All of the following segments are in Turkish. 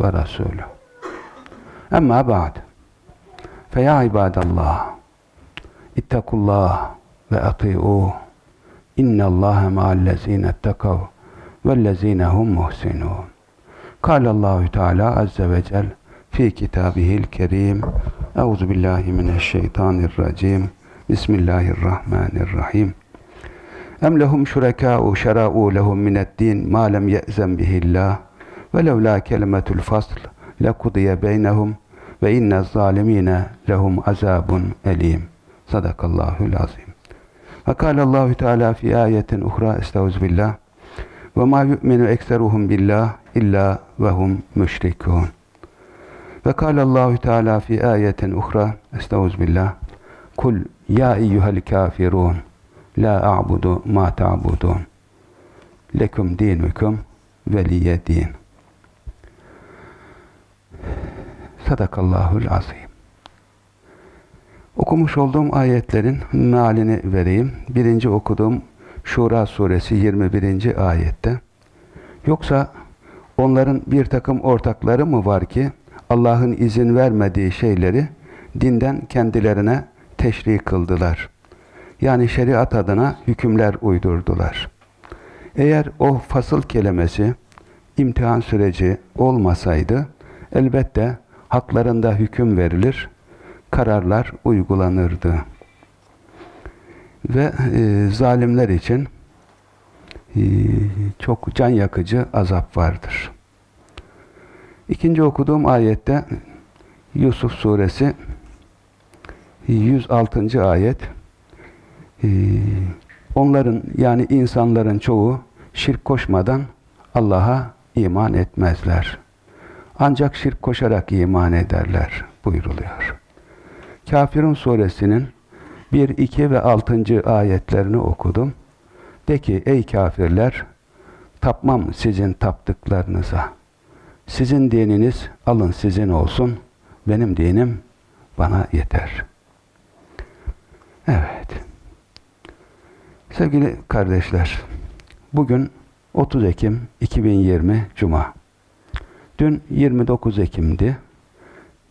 ve resuluhu. Amma ba'd. Feya ibadallah. İttakullah ve ati'uh. İnnallâhe ma'allezîne ettekav vellezîne hum muhsinûn. Kâlallâhu Teala azze ve cel fi kitabihil kerim. Euzu billahi mineşşeytanirracim. Bismillahirrahmanirrahim. Em lehum şurekâ'u şerâ'u lehum mineddin ma lem ye'zem bihillah ve levlâ kelimetul fasl lekudiye beynehum ve inne zalimine lehum azabun elim. Sadakallahul azim. Ve kâlallahu teâlâ fi ayetin uhra estağfirullah. Ve ma yu'minu ekseruhum billah illa ve hum müşrikûn. Ve kâlallahu teâlâ fi ayetin uhra estağfirullah. Kul ya eyyuhel kafirun la a'budu ma ta'budun. Lekum dinukum veliye din. Sadakallahul azim. Okumuş olduğum ayetlerin mealini vereyim. Birinci okuduğum Şura suresi 21. ayette. Yoksa onların bir takım ortakları mı var ki Allah'ın izin vermediği şeyleri dinden kendilerine teşri kıldılar. Yani şeriat adına hükümler uydurdular. Eğer o fasıl kelimesi imtihan süreci olmasaydı elbette haklarında hüküm verilir, kararlar uygulanırdı. Ve e, zalimler için e, çok can yakıcı azap vardır. İkinci okuduğum ayette Yusuf suresi 106. ayet e, onların yani insanların çoğu şirk koşmadan Allah'a iman etmezler. Ancak şirk koşarak iman ederler buyruluyor. Kafirun suresinin 1, 2 ve 6. ayetlerini okudum. De ki ey kafirler tapmam sizin taptıklarınıza. Sizin dininiz alın sizin olsun. Benim dinim bana yeter. Evet. Sevgili kardeşler, bugün 30 Ekim 2020 Cuma. Dün 29 Ekim'di.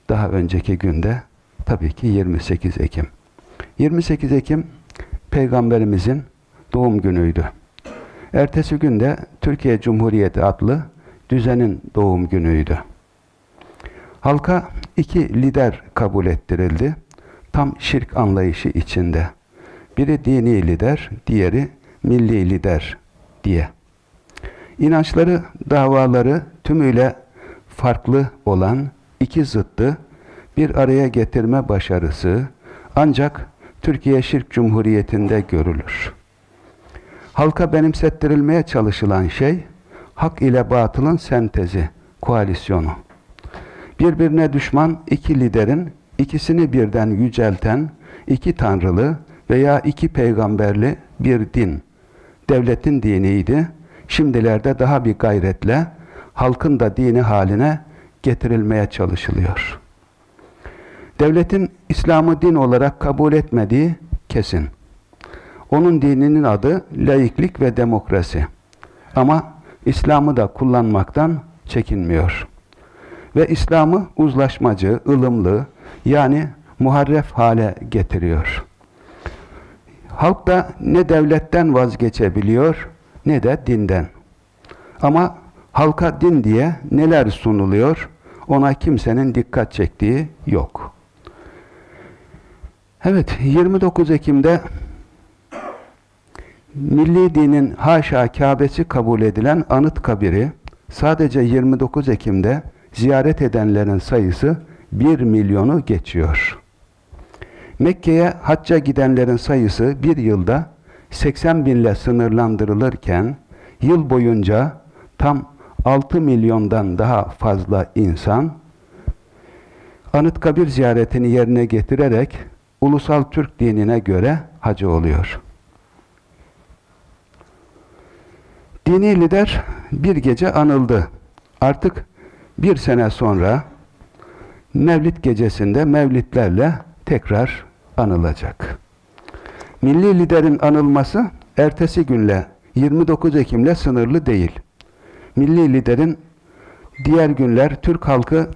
Daha önceki günde tabii ki 28 Ekim. 28 Ekim Peygamberimizin doğum günüydü. Ertesi günde Türkiye Cumhuriyeti adlı düzenin doğum günüydü. Halka iki lider kabul ettirildi. Tam şirk anlayışı içinde. Biri dini lider, diğeri milli lider diye. İnançları, davaları tümüyle farklı olan iki zıttı bir araya getirme başarısı ancak Türkiye Şirk Cumhuriyeti'nde görülür. Halka benimsettirilmeye çalışılan şey, hak ile batılın sentezi, koalisyonu. Birbirine düşman iki liderin ikisini birden yücelten iki tanrılı veya iki peygamberli bir din, devletin diniydi. Şimdilerde daha bir gayretle halkın da dini haline getirilmeye çalışılıyor. Devletin İslam'ı din olarak kabul etmediği kesin. Onun dininin adı laiklik ve demokrasi. Ama İslam'ı da kullanmaktan çekinmiyor. Ve İslam'ı uzlaşmacı, ılımlı, yani muharref hale getiriyor. Halk da ne devletten vazgeçebiliyor ne de dinden. Ama halka din diye neler sunuluyor ona kimsenin dikkat çektiği yok. Evet 29 Ekim'de milli dinin haşa Kabe'si kabul edilen anıt kabiri sadece 29 Ekim'de ziyaret edenlerin sayısı 1 milyonu geçiyor. Mekke'ye hacca gidenlerin sayısı bir yılda 80 binle sınırlandırılırken yıl boyunca tam 6 milyondan daha fazla insan Anıtkabir ziyaretini yerine getirerek ulusal Türk dinine göre hacı oluyor. Dini lider bir gece anıldı. Artık bir sene sonra Mevlid gecesinde mevlitlerle tekrar anılacak. Milli liderin anılması ertesi günle 29 Ekim'le sınırlı değil. Milli liderin diğer günler Türk halkı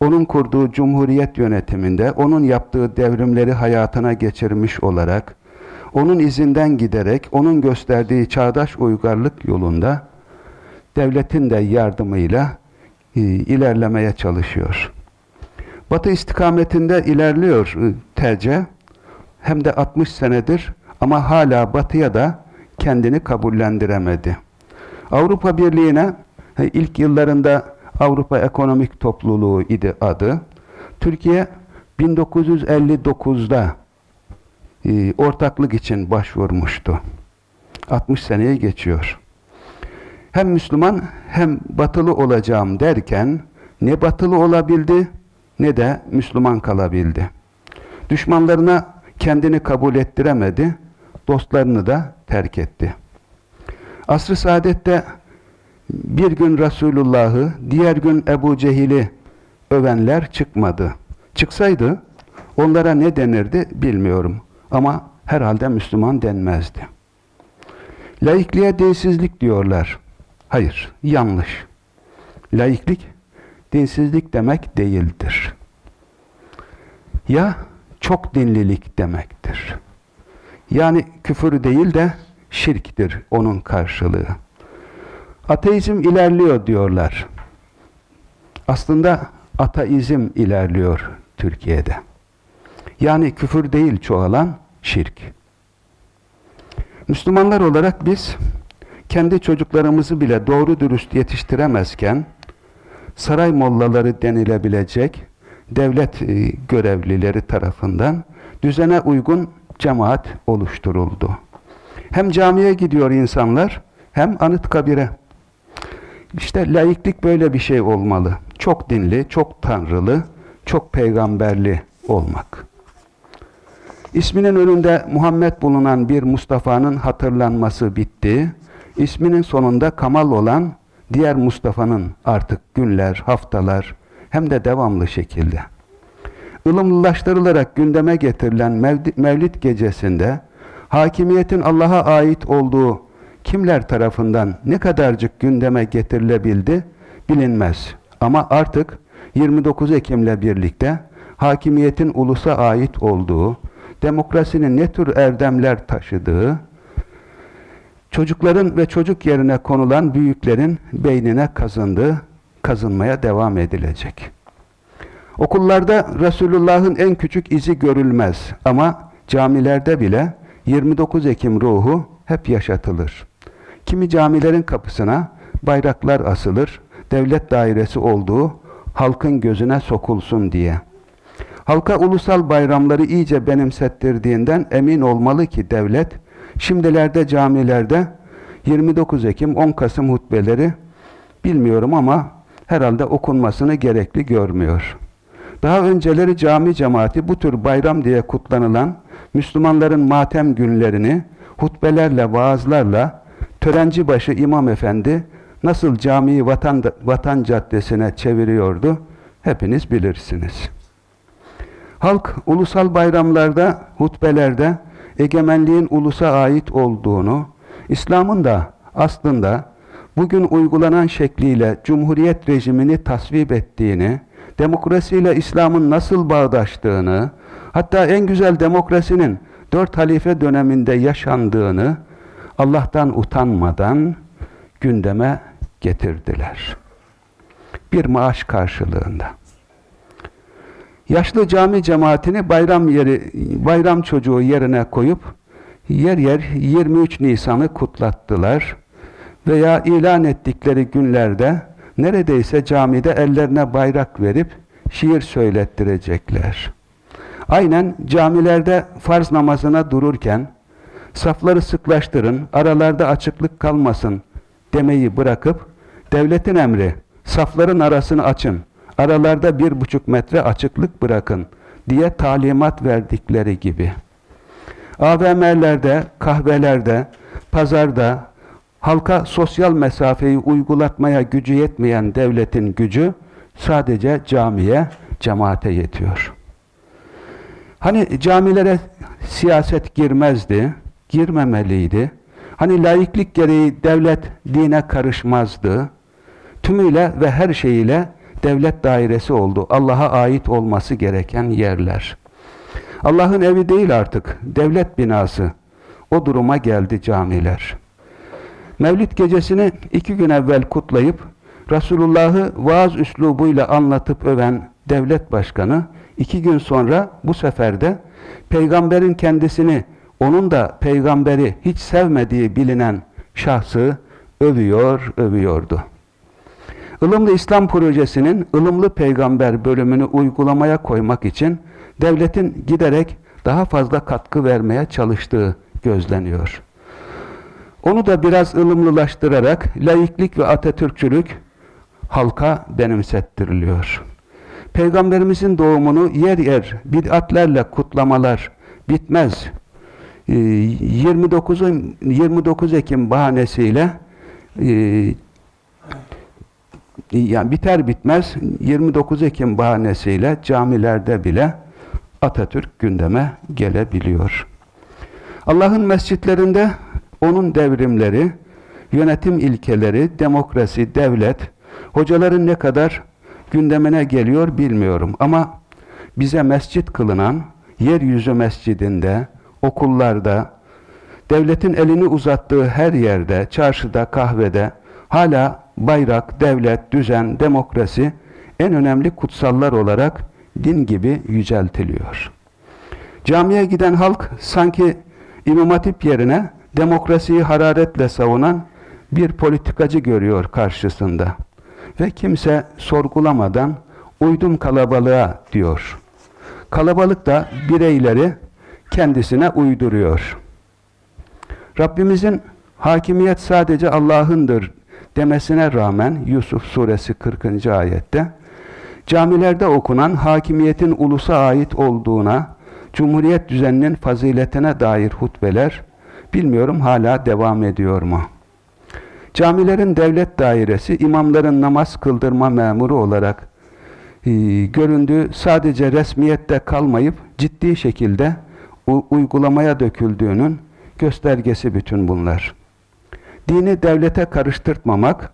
onun kurduğu cumhuriyet yönetiminde, onun yaptığı devrimleri hayatına geçirmiş olarak, onun izinden giderek, onun gösterdiği çağdaş uygarlık yolunda devletin de yardımıyla e, ilerlemeye çalışıyor. Batı istikametinde ilerliyor e, TC. Hem de 60 senedir ama hala batıya da kendini kabullendiremedi. Avrupa Birliği'ne ilk yıllarında Avrupa Ekonomik Topluluğu idi adı. Türkiye 1959'da e, ortaklık için başvurmuştu. 60 seneyi geçiyor. Hem Müslüman hem batılı olacağım derken ne batılı olabildi ne de Müslüman kalabildi. Düşmanlarına kendini kabul ettiremedi, dostlarını da terk etti. Asr-ı Saadet'te bir gün Resulullah'ı, diğer gün Ebu Cehil'i övenler çıkmadı. Çıksaydı onlara ne denirdi bilmiyorum. Ama herhalde Müslüman denmezdi. Laikliğe dinsizlik diyorlar. Hayır, yanlış. Laiklik, dinsizlik demek değildir. Ya çok dinlilik demektir. Yani küfür değil de şirktir onun karşılığı. Ateizm ilerliyor diyorlar. Aslında ateizm ilerliyor Türkiye'de. Yani küfür değil çoğalan şirk. Müslümanlar olarak biz kendi çocuklarımızı bile doğru dürüst yetiştiremezken saray mollaları denilebilecek devlet e, görevlileri tarafından düzene uygun cemaat oluşturuldu. Hem camiye gidiyor insanlar hem anıt kabire. İşte laiklik böyle bir şey olmalı. Çok dinli, çok tanrılı, çok peygamberli olmak. İsminin önünde Muhammed bulunan bir Mustafa'nın hatırlanması bitti. İsminin sonunda Kamal olan diğer Mustafa'nın artık günler, haftalar hem de devamlı şekilde ılımlılaştırılarak gündeme getirilen Mevlid gecesinde hakimiyetin Allah'a ait olduğu kimler tarafından ne kadarcık gündeme getirilebildi bilinmez. Ama artık 29 Ekim'le birlikte hakimiyetin ulusa ait olduğu, demokrasinin ne tür erdemler taşıdığı, çocukların ve çocuk yerine konulan büyüklerin beynine kazındığı, kazınmaya devam edilecek. Okullarda Resulullah'ın en küçük izi görülmez ama camilerde bile 29 Ekim ruhu hep yaşatılır. Kimi camilerin kapısına bayraklar asılır, devlet dairesi olduğu halkın gözüne sokulsun diye. Halka ulusal bayramları iyice benimsettirdiğinden emin olmalı ki devlet, şimdilerde camilerde 29 Ekim 10 Kasım hutbeleri bilmiyorum ama herhalde okunmasını gerekli görmüyor. Daha önceleri cami cemaati bu tür bayram diye kutlanılan Müslümanların matem günlerini hutbelerle, vaazlarla törenci başı imam efendi nasıl camiyi vatan, vatan caddesine çeviriyordu hepiniz bilirsiniz. Halk ulusal bayramlarda, hutbelerde egemenliğin ulusa ait olduğunu, İslam'ın da aslında bugün uygulanan şekliyle cumhuriyet rejimini tasvip ettiğini, demokrasiyle İslam'ın nasıl bağdaştığını, hatta en güzel demokrasinin dört halife döneminde yaşandığını Allah'tan utanmadan gündeme getirdiler. Bir maaş karşılığında. Yaşlı cami cemaatini bayram yeri bayram çocuğu yerine koyup yer yer 23 Nisan'ı kutlattılar veya ilan ettikleri günlerde neredeyse camide ellerine bayrak verip şiir söylettirecekler. Aynen camilerde farz namazına dururken safları sıklaştırın, aralarda açıklık kalmasın demeyi bırakıp Devletin emri, safların arasını açın, aralarda bir buçuk metre açıklık bırakın diye talimat verdikleri gibi. AVM'lerde, kahvelerde, pazarda halka sosyal mesafeyi uygulatmaya gücü yetmeyen devletin gücü sadece camiye, cemaate yetiyor. Hani camilere siyaset girmezdi, girmemeliydi. Hani laiklik gereği devlet dine karışmazdı. Tümüyle ve her şeyiyle devlet dairesi oldu. Allah'a ait olması gereken yerler. Allah'ın evi değil artık, devlet binası. O duruma geldi camiler. Mevlid gecesini iki gün evvel kutlayıp, Resulullah'ı vaaz üslubuyla anlatıp öven devlet başkanı, iki gün sonra bu sefer de peygamberin kendisini, onun da peygamberi hiç sevmediği bilinen şahsı övüyor, övüyordu. Ilımlı İslam projesinin ılımlı peygamber bölümünü uygulamaya koymak için devletin giderek daha fazla katkı vermeye çalıştığı gözleniyor. Onu da biraz ılımlılaştırarak laiklik ve Atatürkçülük halka benimsettiriliyor. Peygamberimizin doğumunu yer yer bid'atlerle kutlamalar bitmez. 29 ee, 29 Ekim bahanesiyle e, yani biter bitmez 29 Ekim bahanesiyle camilerde bile Atatürk gündeme gelebiliyor. Allah'ın mescitlerinde onun devrimleri, yönetim ilkeleri, demokrasi, devlet, hocaların ne kadar gündemine geliyor bilmiyorum. Ama bize mescit kılınan, yeryüzü mescidinde, okullarda, devletin elini uzattığı her yerde, çarşıda, kahvede, hala bayrak, devlet, düzen, demokrasi en önemli kutsallar olarak din gibi yüceltiliyor. Camiye giden halk sanki İmam Hatip yerine demokrasiyi hararetle savunan bir politikacı görüyor karşısında. Ve kimse sorgulamadan uydum kalabalığa diyor. Kalabalık da bireyleri kendisine uyduruyor. Rabbimizin hakimiyet sadece Allah'ındır demesine rağmen Yusuf suresi 40. ayette camilerde okunan hakimiyetin ulusa ait olduğuna, cumhuriyet düzeninin faziletine dair hutbeler bilmiyorum hala devam ediyor mu? Camilerin devlet dairesi imamların namaz kıldırma memuru olarak e, göründüğü sadece resmiyette kalmayıp ciddi şekilde uygulamaya döküldüğünün göstergesi bütün bunlar. Dini devlete karıştırtmamak,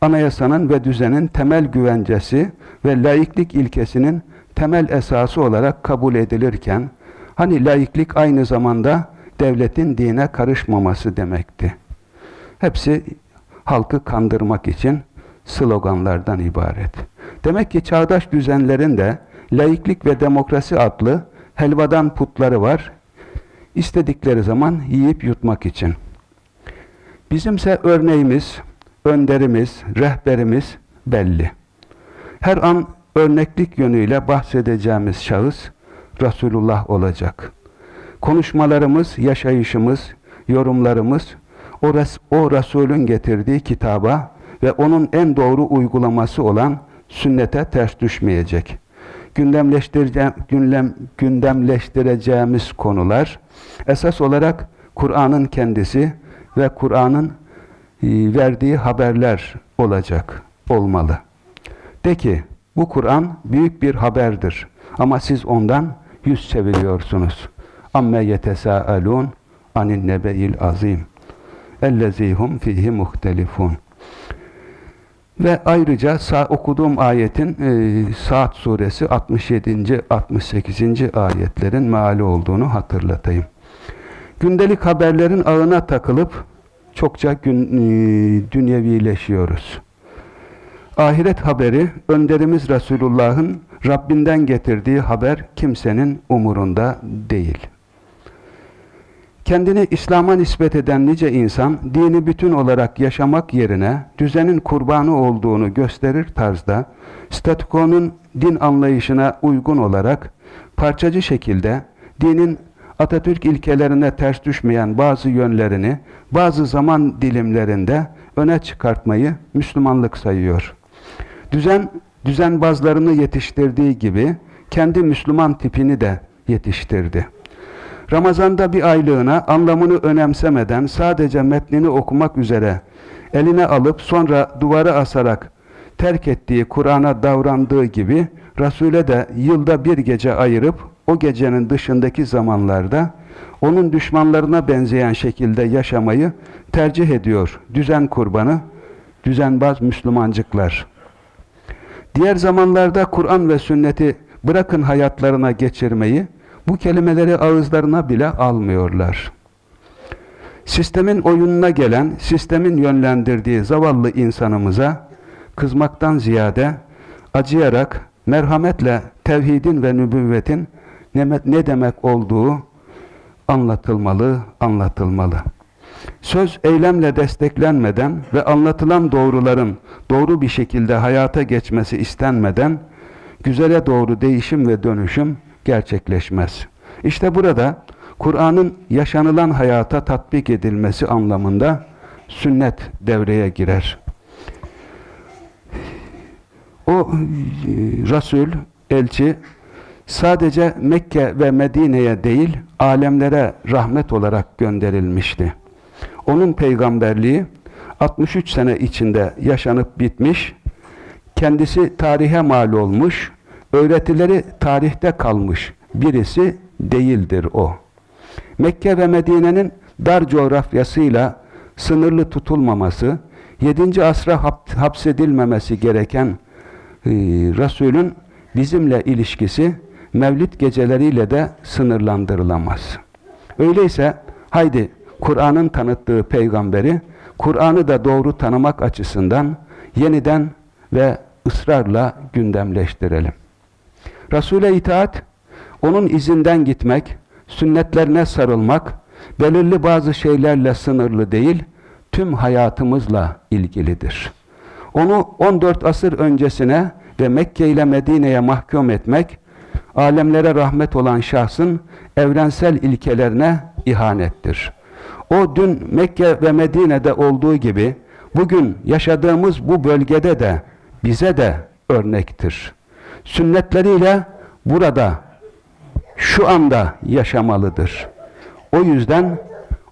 anayasanın ve düzenin temel güvencesi ve laiklik ilkesinin temel esası olarak kabul edilirken, hani laiklik aynı zamanda devletin dine karışmaması demekti. Hepsi halkı kandırmak için sloganlardan ibaret. Demek ki çağdaş düzenlerin de laiklik ve demokrasi adlı helvadan putları var. İstedikleri zaman yiyip yutmak için. Bizimse örneğimiz, önderimiz, rehberimiz belli. Her an örneklik yönüyle bahsedeceğimiz şahıs Resulullah olacak. Konuşmalarımız, yaşayışımız, yorumlarımız o, Res o Resulün getirdiği kitaba ve onun en doğru uygulaması olan sünnete ters düşmeyecek. Gündem, gündemleştireceğimiz konular esas olarak Kur'an'ın kendisi ve Kur'an'ın e, verdiği haberler olacak, olmalı. De ki, bu Kur'an büyük bir haberdir. Ama siz ondan yüz çeviriyorsunuz. Amme yetesâelûn anin nebe'il azim. Ellezîhum fihi muhtelifun. Ve ayrıca okuduğum ayetin e, Saat suresi 67. 68. ayetlerin meali olduğunu hatırlatayım. Gündelik haberlerin ağına takılıp çokça gün, e, dünyevileşiyoruz. Ahiret haberi, önderimiz Resulullah'ın Rabbinden getirdiği haber kimsenin umurunda değil. Kendini İslam'a nispet eden nice insan, dini bütün olarak yaşamak yerine düzenin kurbanı olduğunu gösterir tarzda, statükonun din anlayışına uygun olarak parçacı şekilde dinin Atatürk ilkelerine ters düşmeyen bazı yönlerini bazı zaman dilimlerinde öne çıkartmayı Müslümanlık sayıyor. Düzen, düzenbazlarını yetiştirdiği gibi kendi Müslüman tipini de yetiştirdi. Ramazanda bir aylığına anlamını önemsemeden sadece metnini okumak üzere eline alıp sonra duvara asarak terk ettiği Kur'an'a davrandığı gibi Resul'e de yılda bir gece ayırıp o gecenin dışındaki zamanlarda onun düşmanlarına benzeyen şekilde yaşamayı tercih ediyor düzen kurbanı, düzenbaz Müslümancıklar. Diğer zamanlarda Kur'an ve sünneti bırakın hayatlarına geçirmeyi, bu kelimeleri ağızlarına bile almıyorlar. Sistemin oyununa gelen, sistemin yönlendirdiği zavallı insanımıza kızmaktan ziyade acıyarak, merhametle tevhidin ve nübüvvetin ne demek olduğu anlatılmalı, anlatılmalı. Söz eylemle desteklenmeden ve anlatılan doğruların doğru bir şekilde hayata geçmesi istenmeden güzele doğru değişim ve dönüşüm gerçekleşmez. İşte burada Kur'an'ın yaşanılan hayata tatbik edilmesi anlamında sünnet devreye girer. O e, Resul, elçi sadece Mekke ve Medine'ye değil, alemlere rahmet olarak gönderilmişti. Onun peygamberliği 63 sene içinde yaşanıp bitmiş, kendisi tarihe mal olmuş, öğretileri tarihte kalmış birisi değildir o. Mekke ve Medine'nin dar coğrafyasıyla sınırlı tutulmaması, 7. asra hapsedilmemesi gereken e, Resul'ün bizimle ilişkisi Mevlid geceleriyle de sınırlandırılamaz. Öyleyse haydi Kur'an'ın tanıttığı peygamberi, Kur'an'ı da doğru tanımak açısından yeniden ve ısrarla gündemleştirelim. Resul'e itaat, onun izinden gitmek, sünnetlerine sarılmak, belirli bazı şeylerle sınırlı değil, tüm hayatımızla ilgilidir. Onu 14 asır öncesine ve Mekke ile Medine'ye mahkum etmek, alemlere rahmet olan şahsın evrensel ilkelerine ihanettir. O dün Mekke ve Medine'de olduğu gibi bugün yaşadığımız bu bölgede de bize de örnektir. Sünnetleriyle burada şu anda yaşamalıdır. O yüzden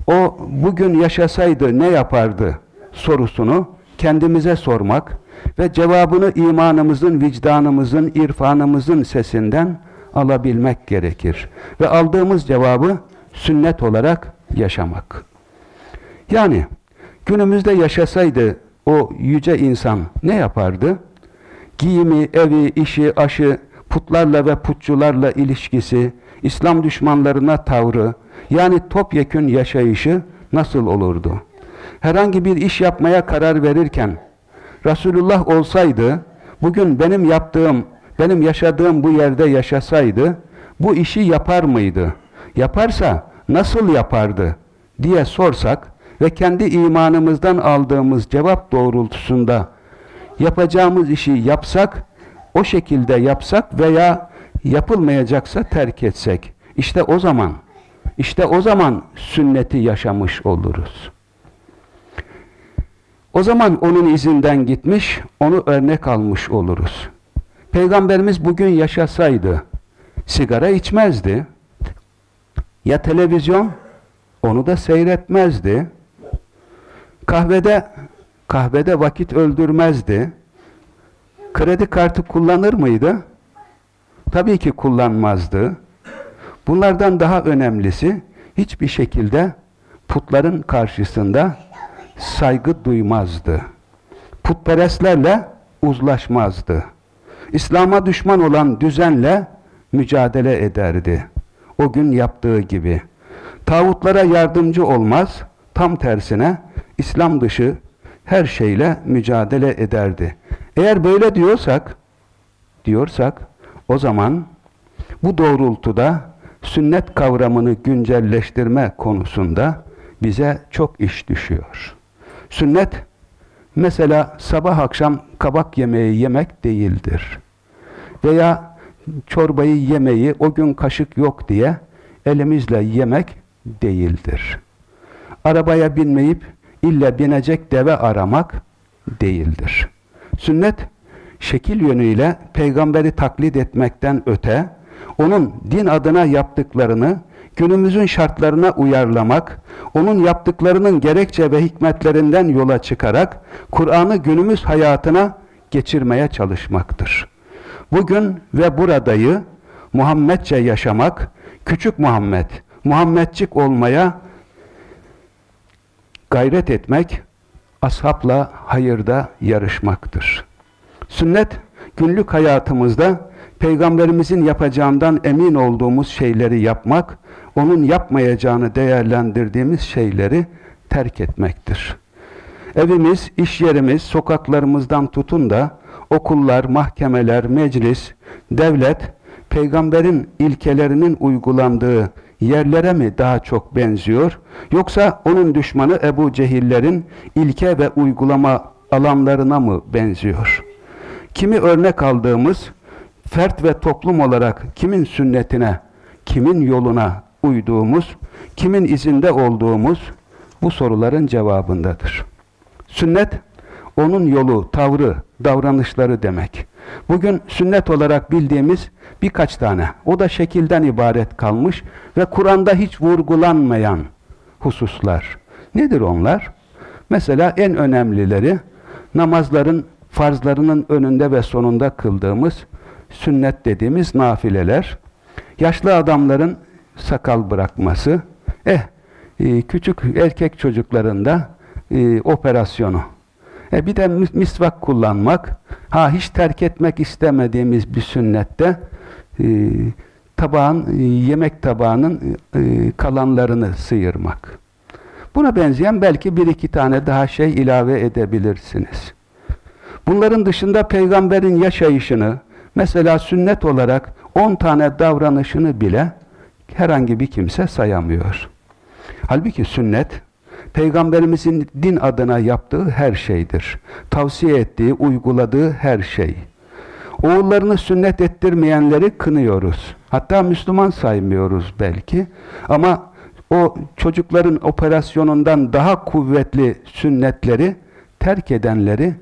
o bugün yaşasaydı ne yapardı sorusunu kendimize sormak ve cevabını imanımızın, vicdanımızın, irfanımızın sesinden alabilmek gerekir. Ve aldığımız cevabı sünnet olarak yaşamak. Yani günümüzde yaşasaydı o yüce insan ne yapardı? Giyimi, evi, işi, aşı, putlarla ve putçularla ilişkisi, İslam düşmanlarına tavrı, yani topyekün yaşayışı nasıl olurdu? Herhangi bir iş yapmaya karar verirken Resulullah olsaydı, bugün benim yaptığım, benim yaşadığım bu yerde yaşasaydı, bu işi yapar mıydı? Yaparsa nasıl yapardı diye sorsak ve kendi imanımızdan aldığımız cevap doğrultusunda yapacağımız işi yapsak, o şekilde yapsak veya yapılmayacaksa terk etsek, işte o zaman, işte o zaman sünneti yaşamış oluruz. O zaman onun izinden gitmiş, onu örnek almış oluruz. Peygamberimiz bugün yaşasaydı, sigara içmezdi, ya televizyon onu da seyretmezdi. Kahvede kahvede vakit öldürmezdi. Kredi kartı kullanır mıydı? Tabii ki kullanmazdı. Bunlardan daha önemlisi hiçbir şekilde putların karşısında saygı duymazdı. Putperestlerle uzlaşmazdı. İslam'a düşman olan düzenle mücadele ederdi o gün yaptığı gibi. Tağutlara yardımcı olmaz, tam tersine İslam dışı her şeyle mücadele ederdi. Eğer böyle diyorsak, diyorsak o zaman bu doğrultuda sünnet kavramını güncelleştirme konusunda bize çok iş düşüyor. Sünnet mesela sabah akşam kabak yemeği yemek değildir. Veya çorbayı yemeyi o gün kaşık yok diye elimizle yemek değildir. Arabaya binmeyip illa binecek deve aramak değildir. Sünnet, şekil yönüyle peygamberi taklit etmekten öte, onun din adına yaptıklarını günümüzün şartlarına uyarlamak, onun yaptıklarının gerekçe ve hikmetlerinden yola çıkarak Kur'an'ı günümüz hayatına geçirmeye çalışmaktır. Bugün ve buradayı Muhammedçe yaşamak, küçük Muhammed, Muhammedcik olmaya gayret etmek, ashapla hayırda yarışmaktır. Sünnet, günlük hayatımızda Peygamberimizin yapacağından emin olduğumuz şeyleri yapmak, onun yapmayacağını değerlendirdiğimiz şeyleri terk etmektir. Evimiz, iş yerimiz, sokaklarımızdan tutun da okullar, mahkemeler, meclis, devlet, peygamberin ilkelerinin uygulandığı yerlere mi daha çok benziyor? Yoksa onun düşmanı Ebu Cehillerin ilke ve uygulama alanlarına mı benziyor? Kimi örnek aldığımız, fert ve toplum olarak kimin sünnetine, kimin yoluna uyduğumuz, kimin izinde olduğumuz bu soruların cevabındadır. Sünnet, onun yolu, tavrı, davranışları demek. Bugün sünnet olarak bildiğimiz birkaç tane, o da şekilden ibaret kalmış ve Kur'an'da hiç vurgulanmayan hususlar. Nedir onlar? Mesela en önemlileri namazların farzlarının önünde ve sonunda kıldığımız sünnet dediğimiz nafileler, yaşlı adamların sakal bırakması, eh e, küçük erkek çocuklarında e, operasyonu, e, bir de misvak kullanmak, ha hiç terk etmek istemediğimiz bir sünnette e, tabağın, e, yemek tabağının e, kalanlarını sıyırmak. Buna benzeyen belki bir iki tane daha şey ilave edebilirsiniz. Bunların dışında peygamberin yaşayışını, mesela sünnet olarak 10 tane davranışını bile herhangi bir kimse sayamıyor. Halbuki sünnet, Peygamberimizin din adına yaptığı her şeydir. Tavsiye ettiği, uyguladığı her şey. Oğullarını sünnet ettirmeyenleri kınıyoruz. Hatta Müslüman saymıyoruz belki. Ama o çocukların operasyonundan daha kuvvetli sünnetleri terk edenleri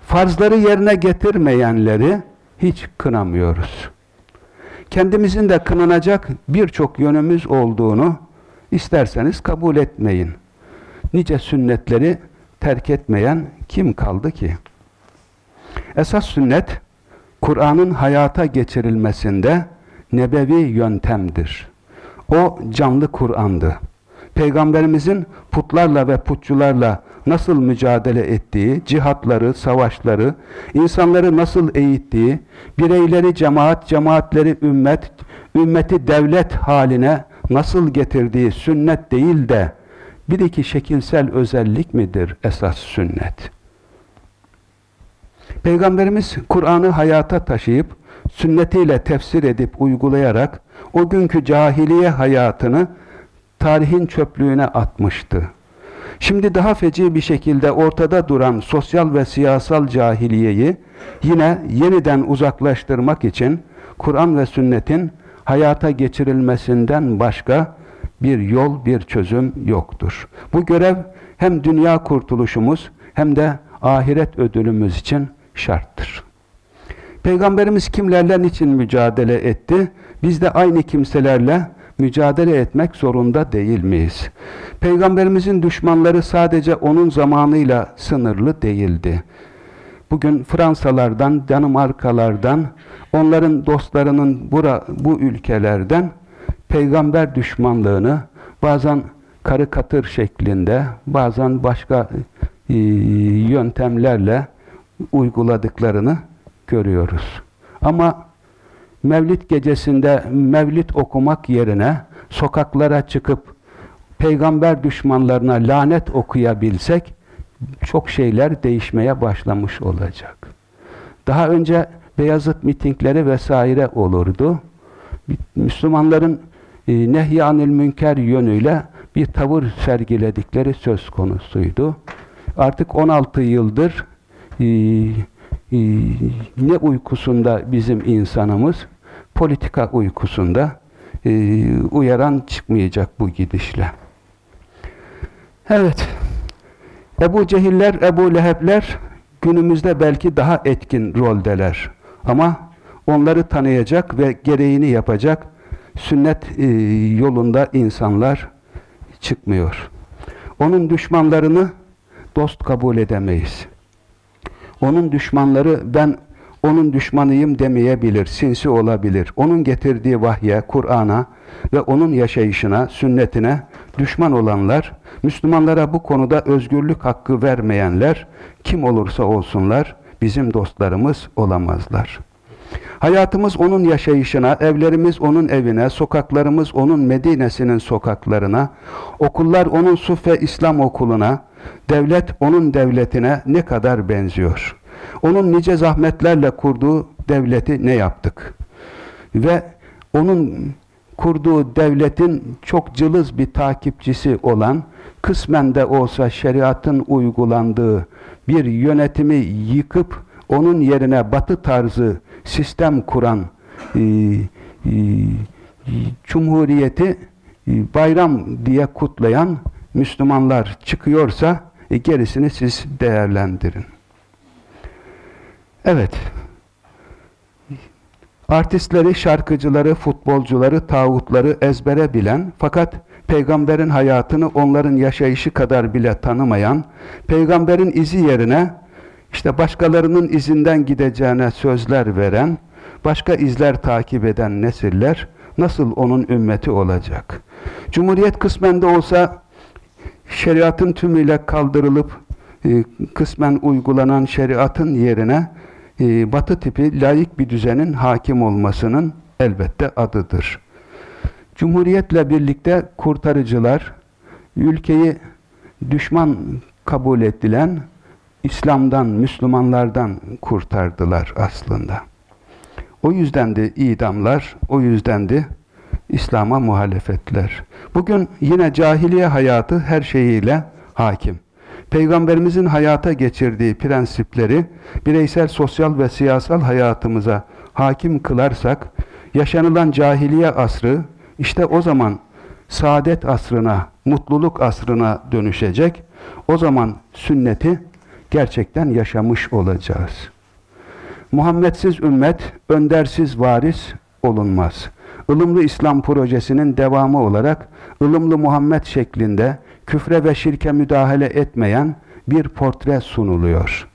farzları yerine getirmeyenleri hiç kınamıyoruz. Kendimizin de kınanacak birçok yönümüz olduğunu isterseniz kabul etmeyin. Nice sünnetleri terk etmeyen kim kaldı ki? Esas sünnet, Kur'an'ın hayata geçirilmesinde nebevi yöntemdir. O canlı Kur'an'dı. Peygamberimizin putlarla ve putçularla nasıl mücadele ettiği, cihatları, savaşları, insanları nasıl eğittiği, bireyleri cemaat, cemaatleri ümmet, ümmeti devlet haline nasıl getirdiği sünnet değil de bir iki şekilsel özellik midir esas sünnet? Peygamberimiz Kur'an'ı hayata taşıyıp sünnetiyle tefsir edip uygulayarak o günkü cahiliye hayatını tarihin çöplüğüne atmıştı. Şimdi daha feci bir şekilde ortada duran sosyal ve siyasal cahiliyeyi yine yeniden uzaklaştırmak için Kur'an ve sünnetin hayata geçirilmesinden başka bir yol, bir çözüm yoktur. Bu görev hem dünya kurtuluşumuz hem de ahiret ödülümüz için şarttır. Peygamberimiz kimlerle için mücadele etti? Biz de aynı kimselerle mücadele etmek zorunda değil miyiz? Peygamberimizin düşmanları sadece onun zamanıyla sınırlı değildi. Bugün Fransalardan, Danimarkalardan, onların dostlarının bura, bu ülkelerden peygamber düşmanlığını bazen karikatür şeklinde, bazen başka e, yöntemlerle uyguladıklarını görüyoruz. Ama Mevlid gecesinde Mevlid okumak yerine sokaklara çıkıp peygamber düşmanlarına lanet okuyabilsek çok şeyler değişmeye başlamış olacak. Daha önce Beyazıt mitingleri vesaire olurdu. Müslümanların e, nehyanil münker yönüyle bir tavır sergiledikleri söz konusuydu. Artık 16 yıldır e, e, ne uykusunda bizim insanımız politika uykusunda e, uyaran çıkmayacak bu gidişle. Evet. Ebu Cehiller, Ebu Lehebler günümüzde belki daha etkin roldeler. Ama onları tanıyacak ve gereğini yapacak sünnet e, yolunda insanlar çıkmıyor. Onun düşmanlarını dost kabul edemeyiz. Onun düşmanları ben onun düşmanıyım demeyebilir, sinsi olabilir. Onun getirdiği vahye, Kur'an'a ve onun yaşayışına, sünnetine düşman olanlar, Müslümanlara bu konuda özgürlük hakkı vermeyenler, kim olursa olsunlar, bizim dostlarımız olamazlar. Hayatımız onun yaşayışına, evlerimiz onun evine, sokaklarımız onun Medine'sinin sokaklarına, okullar onun Suffe İslam okuluna, devlet onun devletine ne kadar benziyor. Onun nice zahmetlerle kurduğu devleti ne yaptık? Ve onun kurduğu devletin çok cılız bir takipçisi olan, kısmen de olsa şeriatın uygulandığı bir yönetimi yıkıp onun yerine batı tarzı sistem kuran e, e, cumhuriyeti e, bayram diye kutlayan Müslümanlar çıkıyorsa e, gerisini siz değerlendirin. Evet. Artistleri, şarkıcıları, futbolcuları, tağutları ezbere bilen fakat peygamberin hayatını onların yaşayışı kadar bile tanımayan, peygamberin izi yerine işte başkalarının izinden gideceğine sözler veren, başka izler takip eden nesiller nasıl onun ümmeti olacak? Cumhuriyet kısmen de olsa şeriatın tümüyle kaldırılıp e, kısmen uygulanan şeriatın yerine e, batı tipi layık bir düzenin hakim olmasının elbette adıdır. Cumhuriyetle birlikte kurtarıcılar, ülkeyi düşman kabul edilen İslam'dan, Müslümanlardan kurtardılar aslında. O yüzden de idamlar, o yüzden de İslam'a muhalefetler. Bugün yine cahiliye hayatı her şeyiyle hakim. Peygamberimizin hayata geçirdiği prensipleri bireysel, sosyal ve siyasal hayatımıza hakim kılarsak, yaşanılan cahiliye asrı işte o zaman saadet asrına, mutluluk asrına dönüşecek. O zaman sünneti gerçekten yaşamış olacağız. Muhammedsiz ümmet, öndersiz varis olunmaz. Ilımlı İslam projesinin devamı olarak ılımlı Muhammed şeklinde küfre ve şirke müdahale etmeyen bir portre sunuluyor.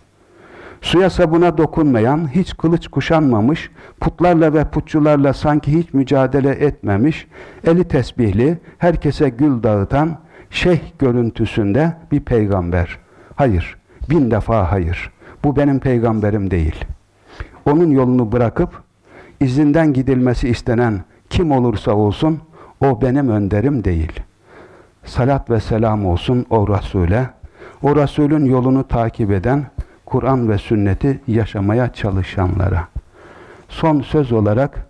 Suya sabuna dokunmayan, hiç kılıç kuşanmamış, putlarla ve putçularla sanki hiç mücadele etmemiş, eli tesbihli, herkese gül dağıtan, şeyh görüntüsünde bir peygamber. Hayır, bin defa hayır. Bu benim peygamberim değil. Onun yolunu bırakıp, izinden gidilmesi istenen kim olursa olsun, o benim önderim değil.'' salat ve selam olsun o Resul'e. O Resul'ün yolunu takip eden, Kur'an ve sünneti yaşamaya çalışanlara. Son söz olarak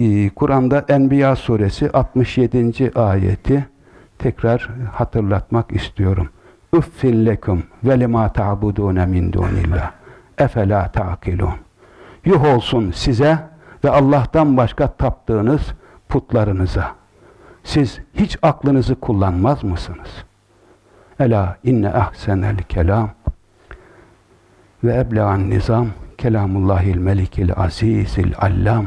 e, Kur'an'da Enbiya suresi 67. ayeti tekrar hatırlatmak istiyorum. Uffin lekum ve lima ta'budune min dunillah. Efela ta'kilun. Yuh olsun size ve Allah'tan başka taptığınız putlarınıza. Siz hiç aklınızı kullanmaz mısınız? Ela inne ahsenel kelam ve eblegan nizam kelamullahil melikil azizil allam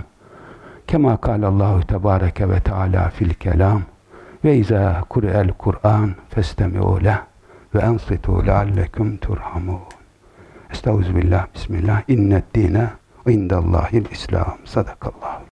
kema kâlallahu tebâreke ve teâlâ fil kelam ve izâ kur'el Kur'an festemi'û leh ve ensitu leallekum turhamun. Estağfirullah, bismillah. İnned dine indallahil İslam. Sadakallahu.